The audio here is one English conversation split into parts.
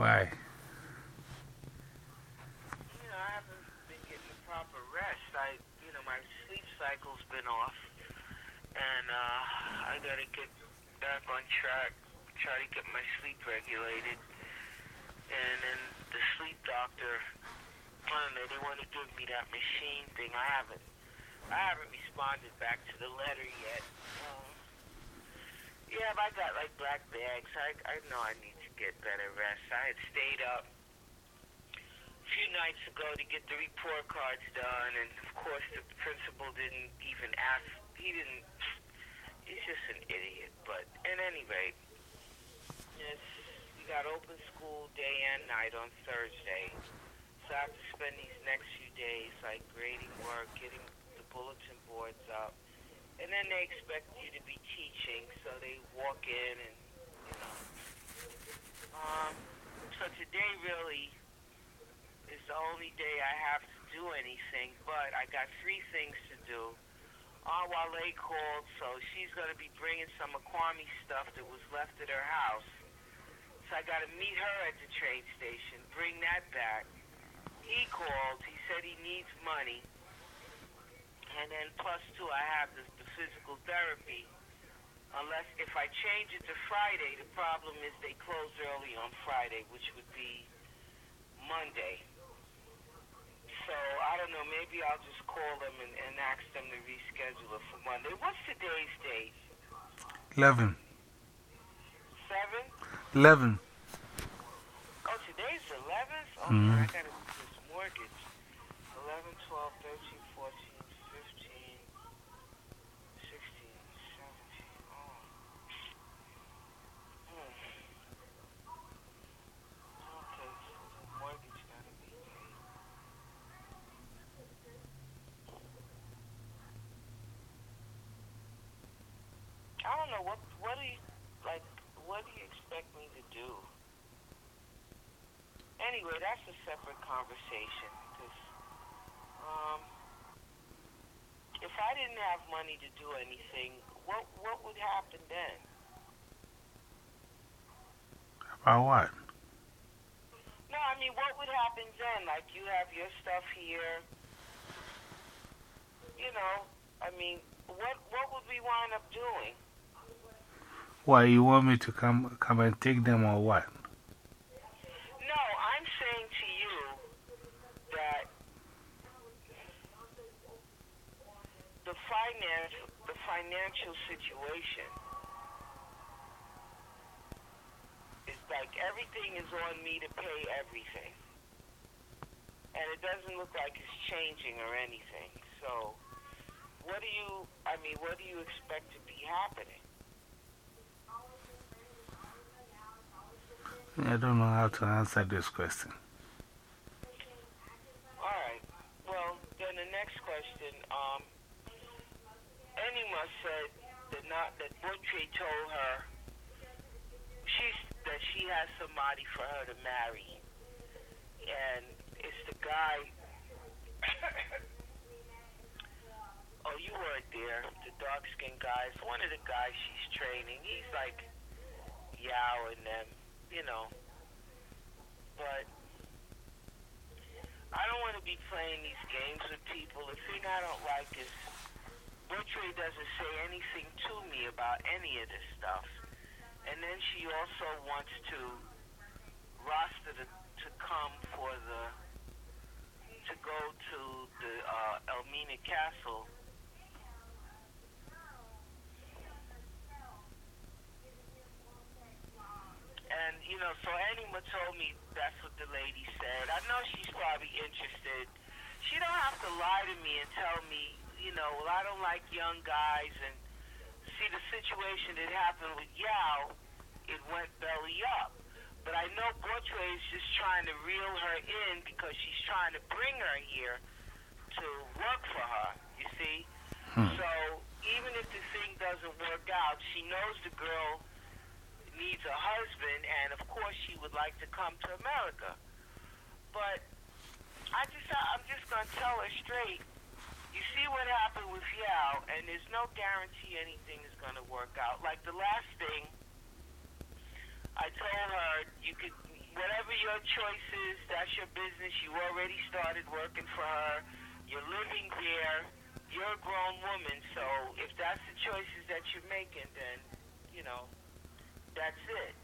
Why? You know, I haven't been getting the proper rest. I, you know, my sleep cycle's been off. And uh, I gotta get back on track, try to get my sleep regulated. And then the sleep doctor, I don't know, they want to give me that machine thing. I haven't, I haven't responded back to the letter yet. Um, yeah, but I got like black bags. I, I know I need get better rest. I had stayed up a few nights ago to get the report cards done, and of course the principal didn't even ask. He didn't. He's just an idiot. But at any rate, yes, we got open school day and night on Thursday, so I have to spend these next few days like grading work, getting the bulletin boards up, and then they expect you to be teaching, so they walk in and. Um, so today really is the only day I have to do anything, but I got three things to do. Aunt Wale called, so she's going to be bringing some Aquami stuff that was left at her house. So I got to meet her at the train station, bring that back. He called. He said he needs money. And then plus two, I have the, the physical therapy. Unless if I change it to Friday, the problem is they close early on Friday, which would be Monday. So I don't know. Maybe I'll just call them and, and ask them to reschedule it for Monday. What's today's date? 11. Seven? 11. Oh, today's 11th? Oh, Mhm. I gotta do this mortgage. 11, 12, 13, 14, 15, 16, 17. Oh. Hmm. Okay, so the mortgage gotta be paid. I don't know what what do you like what do you expect me to do? Anyway, that's a separate conversation. Cause, um, if I didn't have money to do anything, what what would happen then? About what? No, I mean, what would happen then? Like, you have your stuff here. You know, I mean, what what would we wind up doing? Why, you want me to come, come and take them or what? No, I'm saying to you that the finance, the financial situation is like everything is on me to pay everything. And it doesn't look like it's changing or anything. So, what do you, I mean, what do you expect to be happening? I don't know how to answer this question. All right. Well, then the next question. Um, said that not that told her she's that she has somebody for her to marry, and it's the guy. oh, you weren't there. The dark skinned guy. It's one of the guys she's training. He's like Yao and them, you know. But I don't want to be playing these games with people. The thing I don't like is Butchie doesn't say anything to me about any of this stuff. And then she also wants to roster to, to come for the to go to the uh, Elmina Castle. And you know, so Anima told me that's what the lady said. I know she's probably interested. She don't have to lie to me and tell me, you know, well I don't like young guys and see the situation that happened with Yao, it went belly up. But I know Bortre is just trying to reel her in because she's trying to bring her here to work for her, you see? Hmm. So even if the thing doesn't work out, she knows the girl needs a husband, and of course she would like to come to America. But I just, I'm just gonna tell her straight. You see what happened with Yao, and there's no guarantee anything is gonna work out. Like the last thing, I told her you could, whatever your choice is, that's your business. You already started working for her. You're living there. You're a grown woman. So if that's the choices that you're making, then, you know, that's it.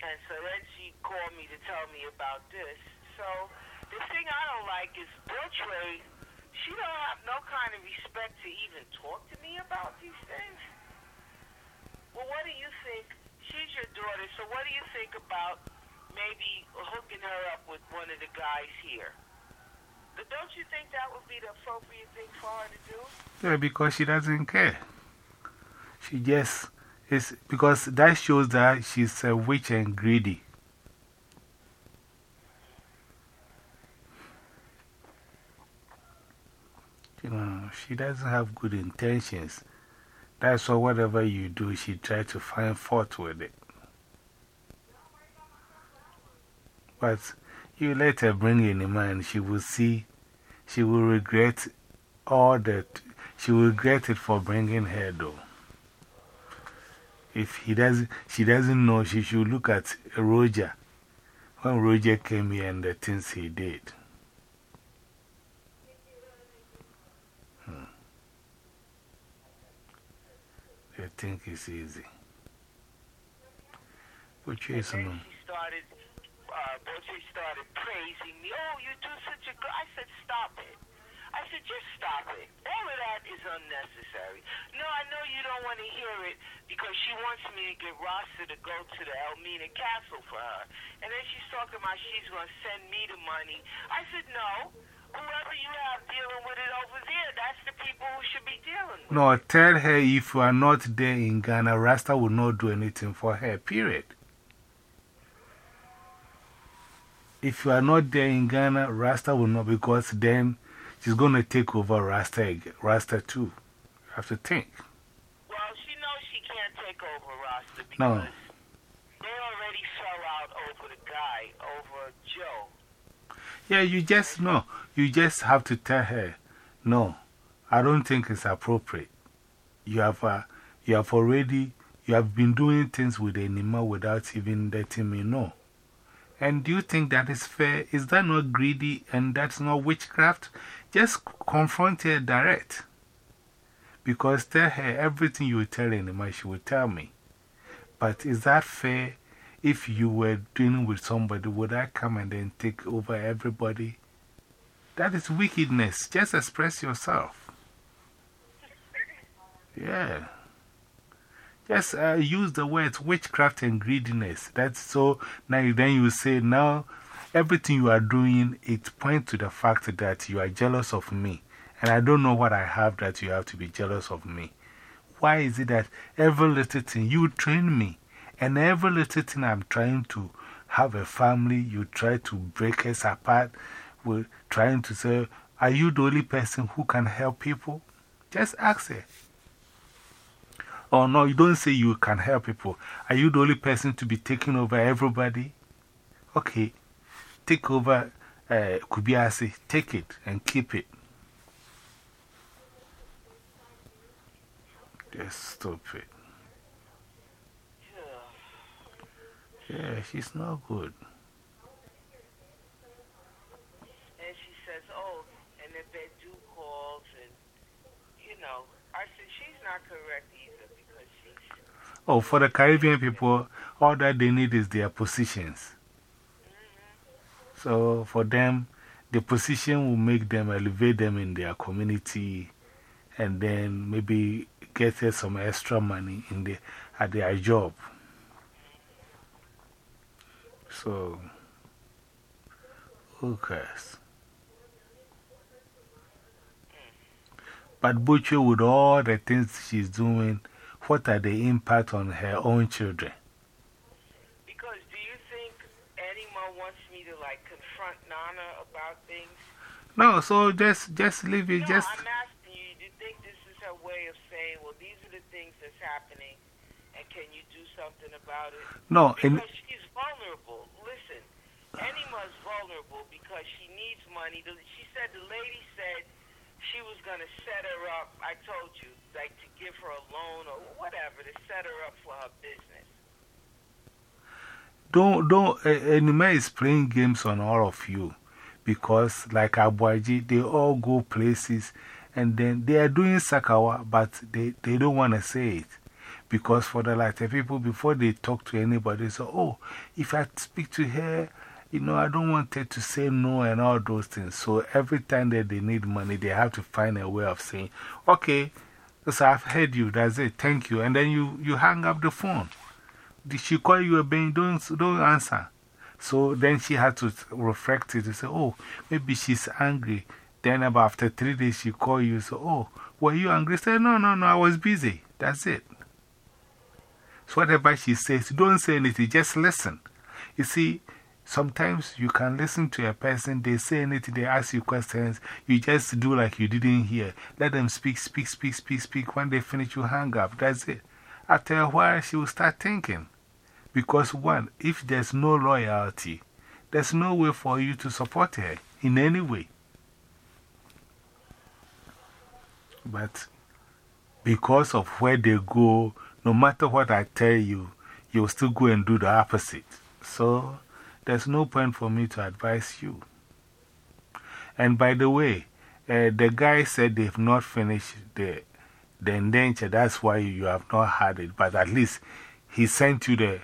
And so then she called me to tell me about this. So the thing I don't like is Butchway, she don't have no kind of respect to even talk to me about these things. Well, what do you think? She's your daughter, so what do you think about maybe hooking her up with one of the guys here? But don't you think that would be the appropriate thing for her to do? Yeah, because she doesn't care. She just is because that shows that she's uh, a witch and greedy. You know, she doesn't have good intentions. That's why whatever you do, she tries to find fault with it. But you let her bring in a man, she will see, she will regret all that. She will regret it for bringing her, though. If he doesn't, she doesn't know, she should look at Roger. When Roger came here and the things he did. Hmm. They think it's easy. But know. she started, uh, started praising me. Oh, you do such a good. I said, stop it. I said, just stop it. All of that is unnecessary. No, I know you don't want to hear it because she wants me to get Rasta to go to the Elmina Castle for her. And then she's talking about she's going to send me the money. I said, no. Whoever you have dealing with it over there, that's the people who should be dealing with it. No, tell her if you are not there in Ghana, Rasta will not do anything for her, period. If you are not there in Ghana, Rasta will not, because then she's going to take over Rasta, Rasta too. You have to think. Well, she knows she can't take over Rasta because No. they already fell out over the guy, over Joe. Yeah, you just know. You just have to tell her, no, I don't think it's appropriate. You have, uh, you have already, you have been doing things with Enima without even letting me know. And do you think that is fair? Is that not greedy and that's not witchcraft? Just confront her direct. Because tell her everything you were telling tell Enima, she will tell me. But is that fair? If you were dealing with somebody, would I come and then take over everybody? That is wickedness. Just express yourself. Yeah. Just uh, use the words witchcraft and greediness. That's so. Now, then you say, now everything you are doing, it points to the fact that you are jealous of me. And I don't know what I have that you have to be jealous of me. Why is it that every little thing you train me, and every little thing I'm trying to have a family, you try to break us apart We're trying to say, Are you the only person who can help people? Just ask her. Oh, no, you don't say you can help people. Are you the only person to be taking over everybody? Okay, take over uh, Kubiasi, take it and keep it. Stop it. Yeah, she's not good. And she says, oh, and if they do calls and, you know, I said, she's not correct either because she's, Oh, for the Caribbean people, all that they need is their positions. So for them, the position will make them elevate them in their community and then maybe get some extra money in the, at their job. So, who cares? But Butcher, with all the things she's doing, what are the impact on her own children? because do you think Anima wants me to, like, confront Nana about things? No, so just, just leave it. no, Just, I'm asking you, do you think this is her way of saying, well, these are the things that's happening, and can you do something about it? no, Because she's vulnerable. Listen, Anima's vulnerable because she needs money. She said the lady said she was going to set her up. I told you, like to give her a loan or whatever to set her up for her business. Don't, don't, uh, is playing games on all of you because, like Abuaji, they all go places and then they are doing Sakawa, but they, they don't want to say it. Because for the latter people, before they talk to anybody, they say, Oh, if I speak to her, you know, I don't want her to say no and all those things. So every time that they need money, they have to find a way of saying, Okay, so I've heard you, that's it, thank you. And then you, you hang up the phone. Did she call you a baby? Don't, don't answer. So then she had to reflect it and say, Oh, maybe she's angry. Then about after three days, she call you say, Oh, were you angry? Say, No, no, no, I was busy. That's it. So whatever she says, don't say anything, just listen. You see, sometimes you can listen to a person, they say anything, they ask you questions, you just do like you didn't hear. Let them speak, speak, speak, speak, speak. When they finish, you hang up. That's it. After a while, she will start thinking. Because, one, if there's no loyalty, there's no way for you to support her in any way. But because of where they go, no matter what I tell you, you'll still go and do the opposite. So there's no point for me to advise you. And by the way, uh, the guy said they've not finished the, the indenture. That's why you have not had it. But at least he sent you the,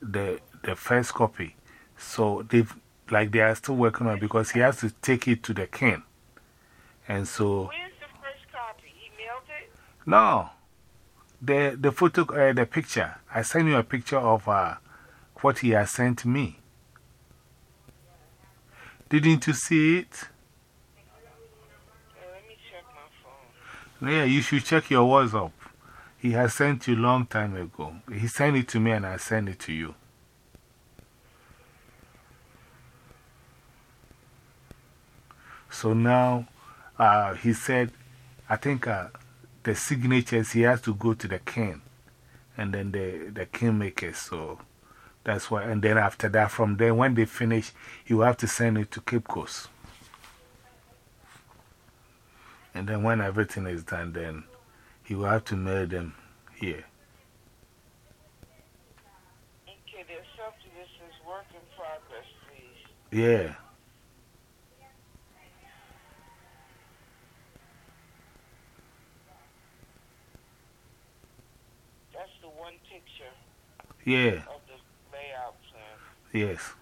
the, the first copy. So they've, like they are still working on it because he has to take it to the king. And so. Where's the first copy? He mailed it? No. The, the photo, uh, the picture. I sent you a picture of uh, what he has sent me. Didn't you see it? Yeah, you should check your WhatsApp. He has sent you a long time ago. He sent it to me and I sent it to you. So now uh, he said, I think uh, the signatures, he has to go to the king and then the, the kingmakers. So that's why. And then after that, from there, when they finish, he will have to send it to Cape Coast. And then when everything is done, then he will have to mail them here. Okay, something that says work in progress, please. Yeah. That's the one picture Yeah. of the layout plan. Yes.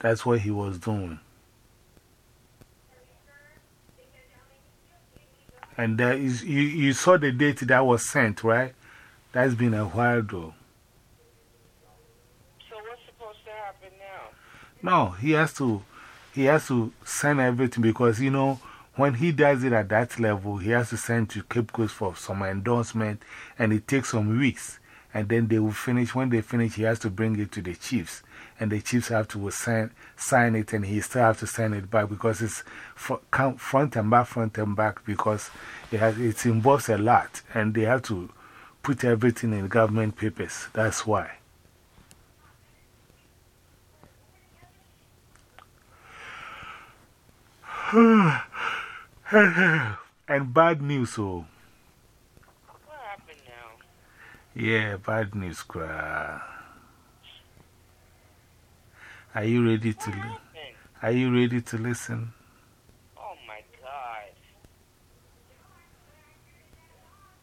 That's what he was doing. And there is, you, you saw the date that was sent, right? That's been a while though. So what's supposed to happen now? No, he has to, he has to send everything because, you know, when he does it at that level, he has to send to Cape Coast for some endorsement and it takes some weeks. And then they will finish. When they finish, he has to bring it to the chiefs. And the chiefs have to sign, sign it and he still has to send it back because it's front and back, front and back because it, has, it involves a lot. And they have to put everything in government papers. That's why. and bad news, oh. What happened now? Yeah, bad news, cry. Are you ready to, What li happened? are you ready to listen? Oh my god.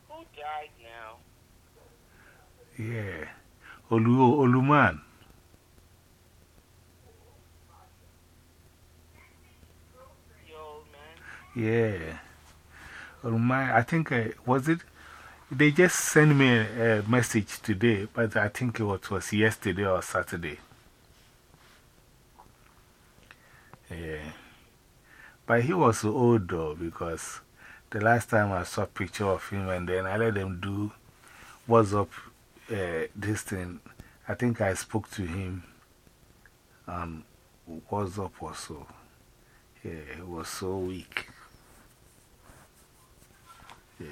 Who died now? Yeah. Olu, Oluman. The old man? Yeah. Oluman, I think, uh, was it? They just sent me a, a message today, but I think it was, was yesterday or Saturday. Yeah. But he was old though, because the last time I saw a picture of him and then I let them do WhatsApp uh, this thing. I think I spoke to him on WhatsApp or so. Yeah, he was so weak. Yeah,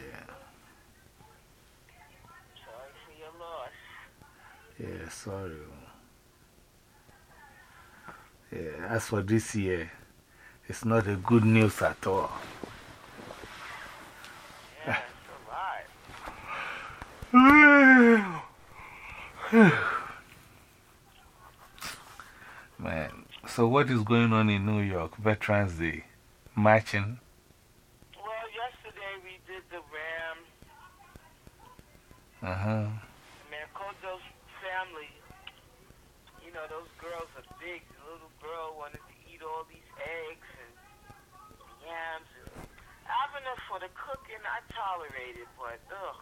Sorry for your loss. yeah, sorry. Yeah, as for this year, it's not a good news at all. Yeah, it's. Man, so what is going on in New York? Veterans Day? Marching? Well, yesterday we did the Ram. Uh huh. Man, Kojo's family, you know, those girls are big. Girl wanted to eat all these eggs and yams. And avenue for the cooking, I tolerate it, but ugh.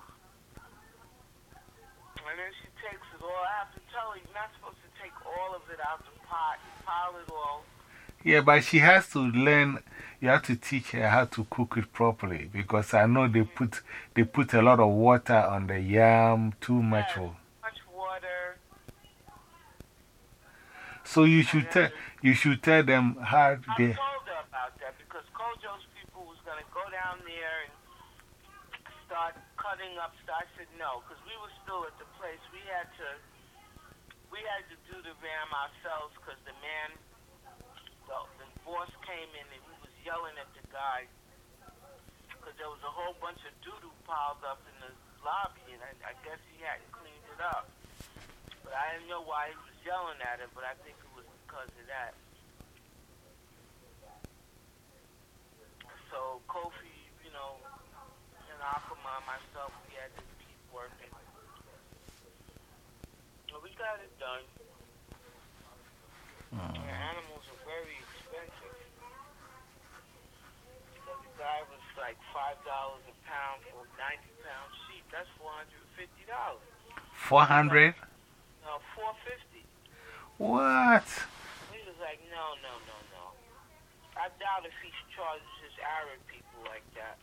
And then she takes it all. I have to tell her, you're not supposed to take all of it out the pot. You pile it all. Yeah, but she has to learn. You have to teach her how to cook it properly because I know they put, they put a lot of water on the yam, too much. Yeah, of- much water. So you should, tell, you should tell them how I they. told her about that because Kojo's people was going to go down there and start cutting up stuff. I said no because we were still at the place. We had to, we had to do the ram ourselves because the man, the, the boss came in and he was yelling at the guy because there was a whole bunch of doo-doo piled up in the lobby and I, I guess he hadn't cleaned it up. But I didn't know why he was yelling at him, but I think it was because of that. So Kofi, you know, and Aquaman, myself, we had to keep working. But we got it done. Mm. Animals are very expensive. Because the guy was like five dollars a pound for a ninety pound sheep. That's four hundred and fifty dollars. Four hundred? 450 What? He was like, no, no, no, no. I doubt if he charges his Arab people like that.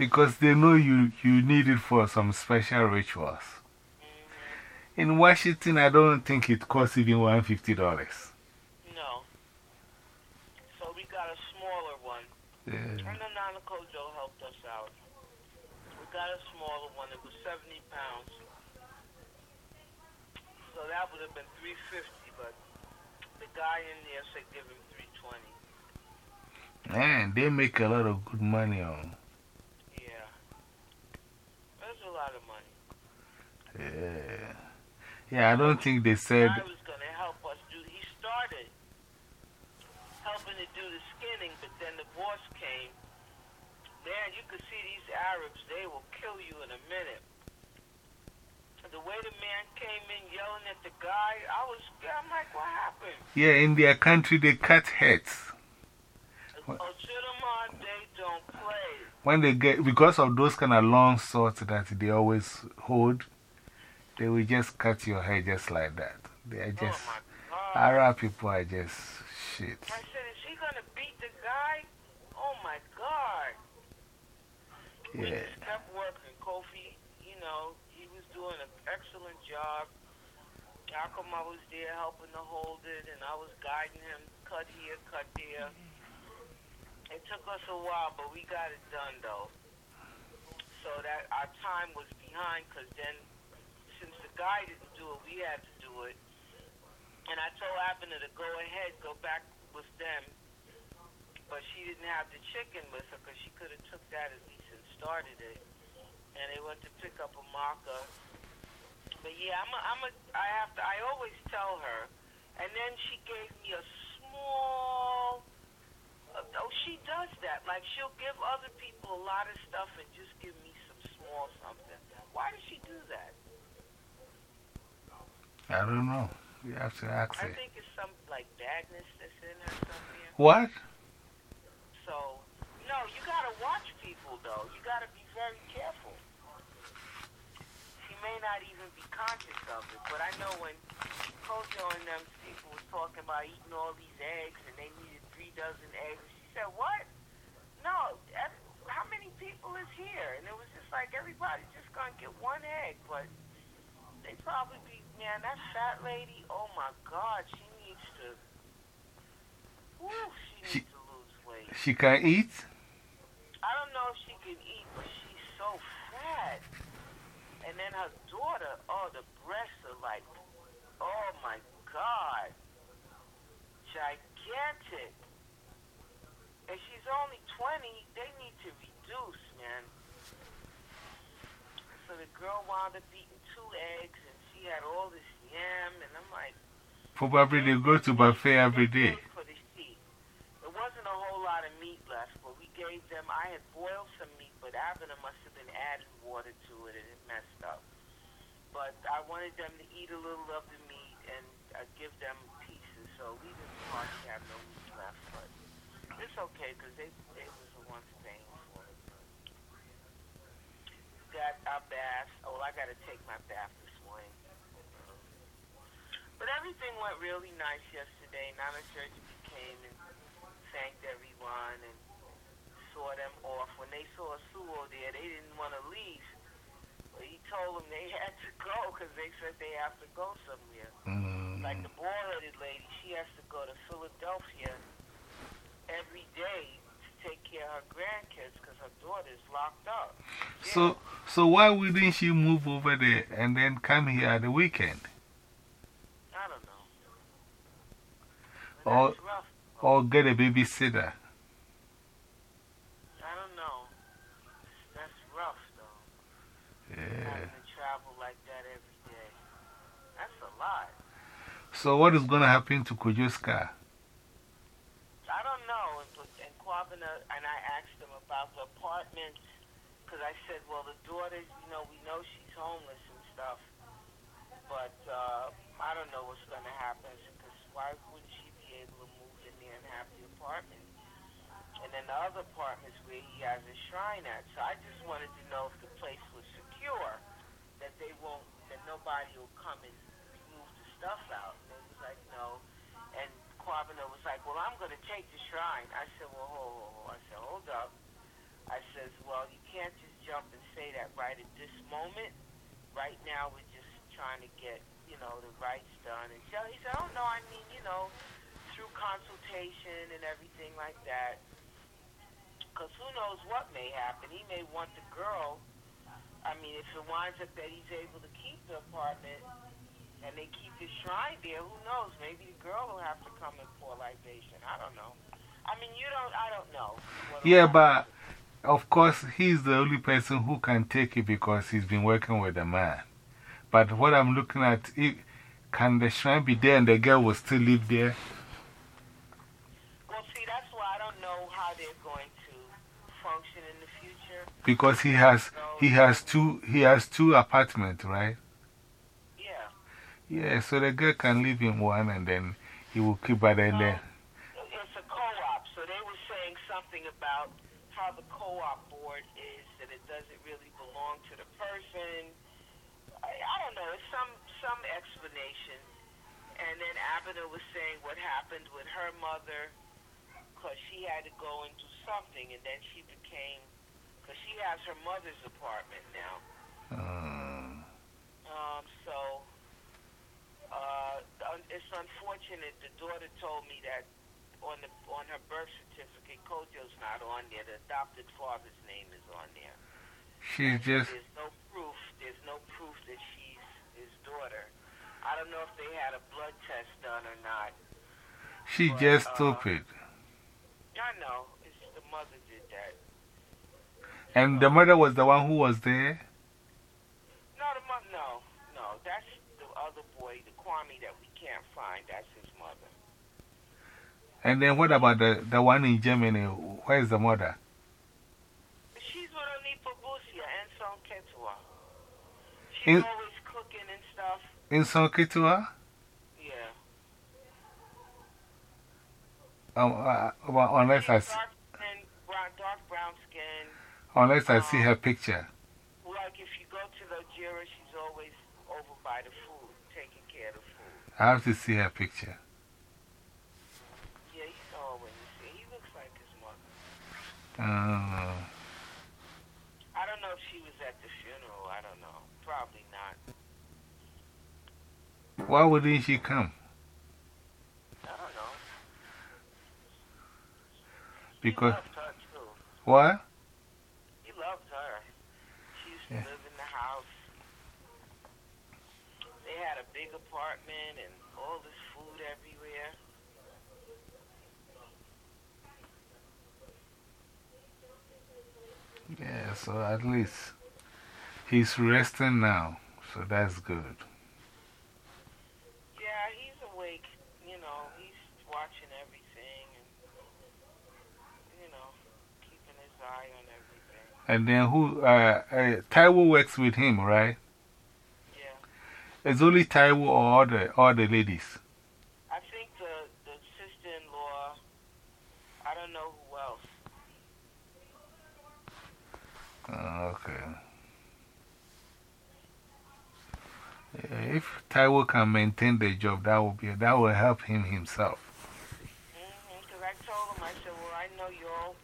Because they know you, you need it for some special rituals. Mm-hmm. In Washington, I don't think it costs even $150. No. So we got a smaller one. And the Nana helped us out. We got a smaller one. It was 70 pounds. So that would have been 350, but the guy in there said give him 320. Man, they make a lot of good money on. Yeah. That's a lot of money. Yeah. Yeah, I don't think they The said. guy was going to help us do, he started helping to do the skinning, but then the boss came. Man, you could see these Arabs, they will kill you in a minute. The way the man came in yelling at the guy, I was, I'm like, what happened? Yeah, in their country, they cut heads. Oh, they. When they get, because of those kind of long swords that they always hold, they will just cut your head just like that. They are oh, just, oh. Arab people are just shit. I said, is he going to beat the guy? Oh my God. Yeah. kept working. Kofi, you know, doing an excellent job. Akuma was there helping to hold it, and I was guiding him, cut here, cut there. It took us a while, but we got it done, though. So that our time was behind, because then, since the guy didn't do it, we had to do it. And I told Abner to go ahead, go back with them. But she didn't have the chicken with her, because she could have took that at least and started it. And they went to pick up a marker. But yeah, I'm a, I'm a, I have to, I always tell her. And then she gave me a small, uh, oh, she does that. Like, she'll give other people a lot of stuff and just give me some small something. Why does she do that? I don't know. You have to ask I it. think it's some, like, badness that's in her somewhere. What? So, no, you gotta watch people, though. You gotta be very careful. May not even be conscious of it, but I know when Kojo and them people was talking about eating all these eggs and they needed three dozen eggs, she said, what? No, how many people is here? And it was just like everybody's just gonna get one egg, but they probably be, man, that fat lady, oh my God, she needs to, woo, she She- needs to lose weight. She can eat? I don't know if she can eat, but she's so fat. And then her daughter, oh, the breasts are like, oh my God, gigantic. And she's only 20. They need to reduce, man. So the girl wound up eating two eggs, and she had all this yam, and I'm like, Probably they go to buffet every day. For the sheep. There wasn't a whole lot of meat left, but we gave them, I had boiled some meat, but Abner must have been adding water to it and it messed up. But I wanted them to eat a little of the meat and uh, give them pieces, so we didn't hardly have no meat left, but it's okay because they was the ones paying for it. Got our bath. Oh, I got to take my bath this morning. But everything went really nice yesterday. Nana Surgery came and thanked everyone and saw them off. When they saw Suo there, they didn't want to leave. But he told them they had to go because they said they have to go somewhere. Mm. Like the bald-headed lady, she has to go to Philadelphia every day to take care of her grandkids because her daughter's locked up. So, so why wouldn't she move over there and then come here at the weekend? I don't know. Or- Or get a babysitter? I don't know. That's rough, though. Yeah. Having to travel like that every day. That's a lot. So, what is going to happen to Kojo's car? I don't know. And, Quavina, and I asked them about the apartment because I said, well, the daughter, you know, we know she's homeless and stuff. But uh, I don't know what's going to happen because why wouldn't she be able to move in there and have the apartment? And then the other apartment's where he has a shrine at. So I just wanted to know if the place was secure, that they won't, that nobody will come and move the stuff out. Like, no. And Quavina was like, well, I'm going to take the shrine. I said, well, hold, hold, hold. I said, hold up. I says, well, you can't just jump and say that right at this moment. Right now, we're just trying to get, you know, the rights done. And so he said, oh, no, I mean, you know, through consultation and everything like that. Because who knows what may happen. He may want the girl. I mean, if it winds up that he's able to keep the apartment and they keep the shrine there, who knows? Maybe the girl will have to come and pour libation. I don't know. I mean, you don't, I don't know. Yeah, but of course, he's the only person who can take it because he's been working with a man. But what I'm looking at, if, can the shrine be there and the girl will still live there? Well, see, that's why I don't know how they're going to function in the future. Because he has, he has two, he has two apartments, right? Yeah. So the girl can leave him one and then he will keep by the then. It's a co-op, so they were saying something about how the co-op board is, that it doesn't really belong to the person. I, I don't know, it's some, some explanation. And then Abner was saying what happened with her mother, because she had to go and do something, and then she became, because she has her mother's apartment now. Uh, Um, so, uh, it's unfortunate. The daughter told me that on the on her birth certificate, Kojo's not on there. The adopted father's name is on there. she's just, There's no proof. There's no proof that she's his daughter. I don't know if they had a blood test done or not. she's But, just uh, stupid. I know. It's the mother did that. And the mother was the one who was there? No, the mother. No, no. That's the boy, the Kwame that we can't find. That's his mother. And then what about the, the one in Germany? Where's the mother? She's with Onipa Busia and Son Ketua. She's In- always cooking and stuff. In Sonkitua? Yeah. Um, uh, well, unless I, see, dark brown, skin. unless I see her picture. Like if you go to the Jira, she's always over by the food, taking care of the food. I have to see her picture. Yeah, you know her when you see. He looks like his mother. Uh, I don't know if she was at the funeral. I don't know. Probably not. why wouldn't she come? I don't know. Because, he loved her too. what? He loved her. She used to Yeah. live in the house. They had a big and all this food everywhere. Yeah, so at least he's resting now, so that's good. Yeah, he's awake you know, he's watching everything and, you know, keeping his eye on everything. And then who, uh, uh, Taiwo works with him, right? It's only Taiwo or all the, all the ladies? I think the, the sister-in-law, I don't know who else. Uh, okay. If Taiwo can maintain the job, that will, be, that will help him himself. Because I told him, I said, well, I know you all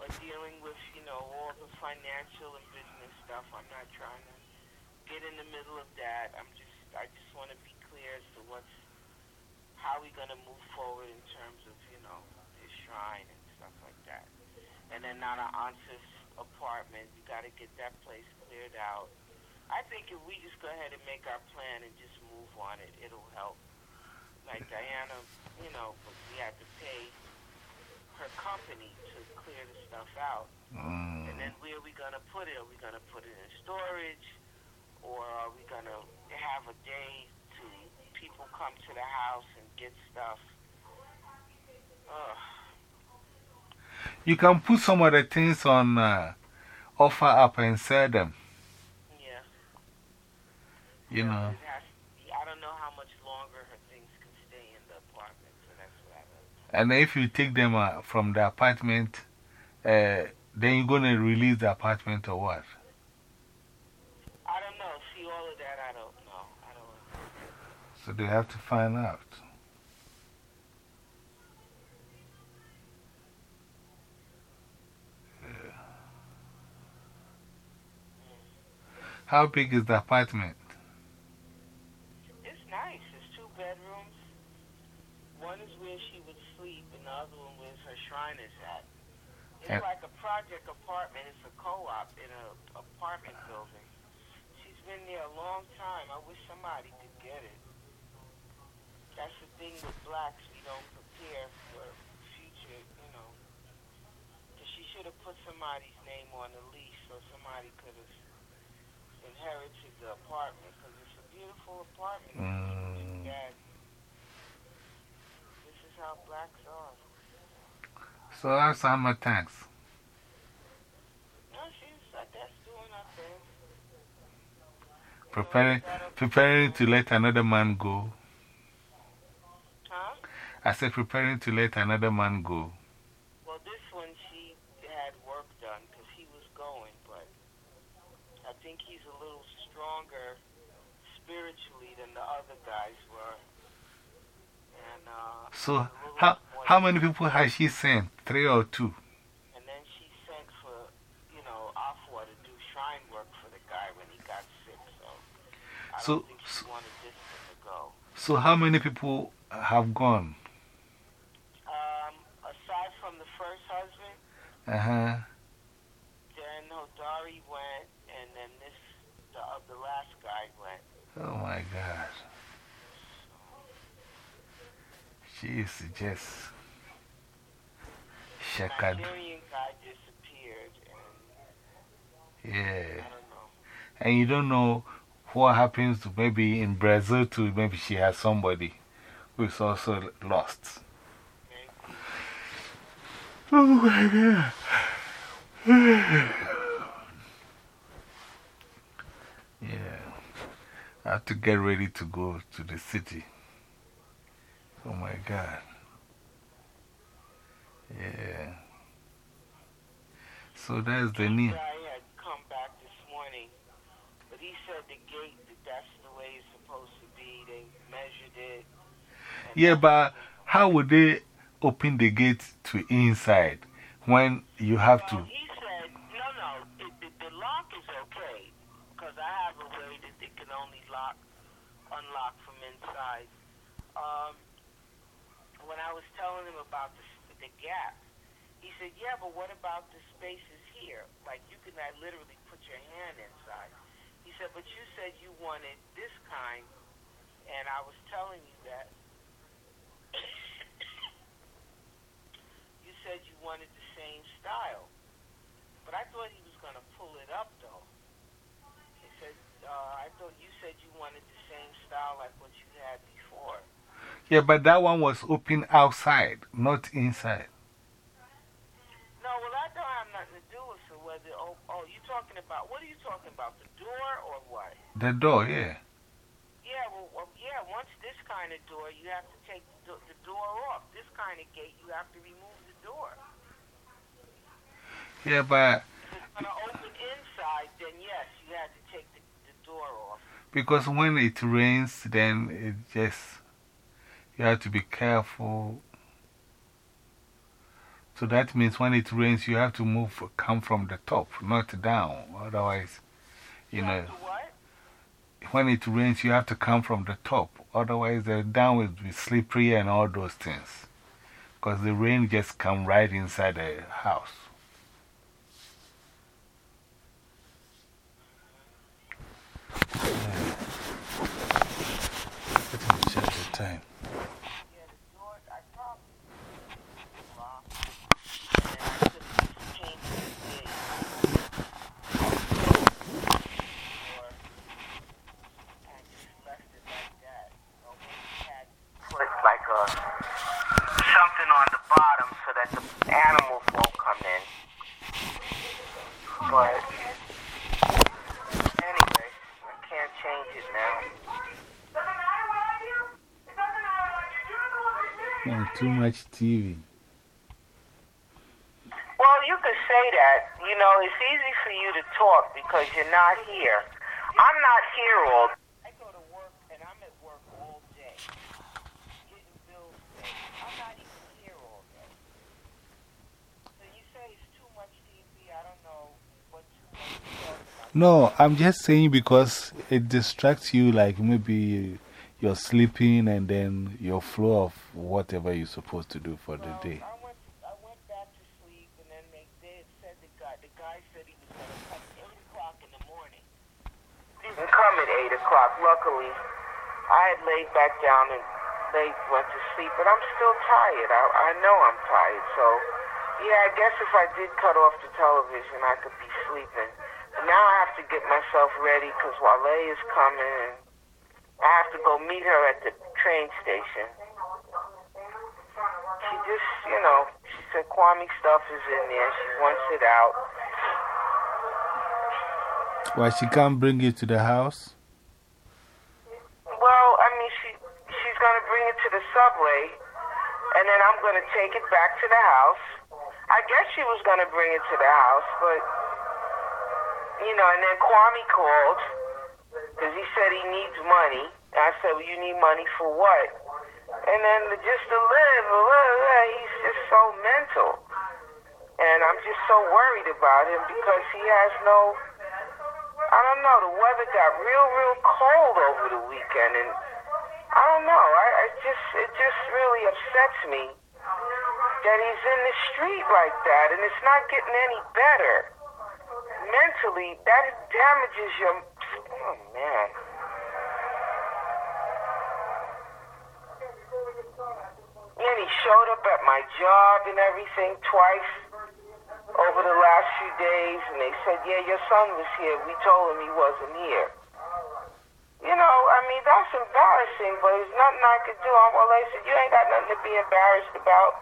are dealing with, you know, all the financial and business stuff. I'm not trying to get in the middle of that. I'm just, I just want to be clear as to what's, how we going to move forward in terms of, you know, this shrine and stuff like that. And then Nana Ans's apartment, we got to get that place cleared out. I think if we just go ahead and make our plan and just move on it, it'll help. Like Diana, you know, we have to pay her company to clear the stuff out. Mm. And then where are we going to put it? Are we going to put it in storage? Or are we going to have a day to people come to the house and get stuff? Ugh. You can put some of the things on uh, OfferUp and sell them, Yeah. you know. It I don't know how much longer her things can stay in the apartment, so that's what I. And if you take them uh, from the apartment, uh, then you're going to release the apartment or what? I don't know. See, all of that, I don't know. I don't know. So they have to find out. Yeah. How big is the apartment? It's nice. It's two bedrooms. One is where she would sleep, and the other one where her shrine is at. It's And- like a project apartment. It's a co-op in an apartment building. She's been there a long time. I wish somebody could get it. That's the thing with blacks. We don't prepare for future, you know. Cause she should have put somebody's name on the lease so somebody could have inherited the apartment. Because it's a beautiful apartment. Mm. This is how blacks are. So that's how much thanks. No, she's, I guess, doing her thing. Preparing, You know, that'll- preparing to let another man go. I said, preparing to let another man go. Well, this one she had work done because he was going, but I think he's a little stronger spiritually than the other guys were. And, uh, So, how, how many people has she sent? Three or two? And then she sent for, you know, Afua to do shrine work for the guy when he got sick, so I So- don't think she wanted this one to go. So, how many people have gone? Um, aside from the first husband, Uh huh. then Hodari went, and then this, the, uh, the last guy went. Oh my God. She's just shakad. Nigerian guy disappeared, and Yeah. I don't know. And you don't know what happens to maybe in Brazil too. Maybe she has somebody who is also lost. Oh my God. yeah. I have to get ready to go to the city. Oh my God. Yeah. So that's the need. guy had come back this morning, but he said the gate, that that's the way it's supposed to be. They measured it. Yeah, but how would they open the gate to inside when you have to? he said, no, no, it, the, the lock is okay, because I have a way that it can only lock, unlock from inside. Um, when I was telling him about the, the gap, he said, yeah, but what about the spaces here? Like, you can literally put your hand inside. He said, but you said you wanted this kind, and I was telling you that. you said you wanted the same style. But I thought he was going to pull it up, though. He said, uh, I thought you said you wanted the same style like what you had before. Yeah, but that one was open outside, not inside. No, well, I don't have nothing to do with it. Whether, oh, oh, you talking about, what are you talking about? The door or what? The door, yeah. Yeah, well, well yeah, once this kind of door, you have to take the, the door off. This kind of gate, you have to remove the door. Yeah, but If it's going to open inside, then yes, you have to take the, the door off. because when it rains, then it just, you have to be careful. So that means when it rains, you have to move, come from the top, not down. Otherwise, you You know, have to what? When it rains, you have to come from the top. Otherwise, the down will be slippery and all those things. Because the rain just come right inside the house. Let me check the time. Yeah, the door, I probably locked. And I could change the gate. Or I just left it like that. Or maybe had put like a something on the bottom so that the animals won't come in. But anyway, I can't change it now. Oh, too much TV. Well, you could say that. You know, it's easy for you to talk because you're not here. I'm not here all I go to work and I'm at work all day. Getting bills paid. I'm not even here all day. So you say it's too much TV. I don't know what too much to talk about. No, I'm just saying because it distracts you, like maybe you're sleeping and then your flow of whatever you're supposed to do for the um, day. I went, I went back to sleep and then they, they said the guy, the guy said he was going to come at 8 o'clock in the morning. He can come at 8 o'clock. Luckily, I had laid back down and they went to sleep, but I'm still tired. I, I know I'm tired, so yeah, I guess if I did cut off the television, I could be sleeping. But now I have to get myself ready because Wale is coming and I have to go meet her at the train station. She just, you know, she said Kwame stuff is in there. She wants it out. Why she can't bring it to the house? Well, I mean, she she's going to bring it to the subway, and then I'm going to take it back to the house. I guess she was going to bring it to the house, but, you know, and then Kwame called because he said he needs money. And I said, well, you need money for what? And then just to live, blah, blah, he's just so mental. And I'm just so worried about him because he has no, I don't know, the weather got real, real cold over the weekend. And I don't know, I, I just, it just really upsets me that he's in the street like that and it's not getting any better. Mentally, that damages your, oh man. And he showed up at my job and everything twice over the last few days, and they said, Yeah, your son was here. We told him he wasn't here. You know, I mean, that's embarrassing, but there's nothing I could do. Well, they said, You ain't got nothing to be embarrassed about.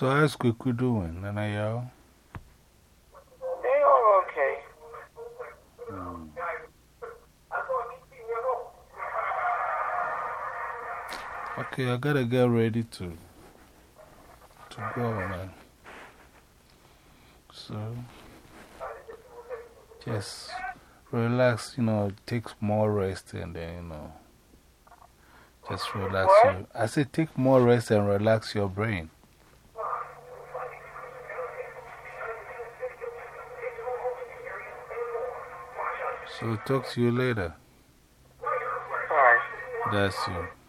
So, how's Kuku doing? Nana, y'all? They all okay. Hmm. Okay, I gotta get ready to, to go, man. So, just relax, you know, take more rest and then, you know, just relax. What? Your, I said, take more rest and relax your brain. So, talk to you later. All right. That's you.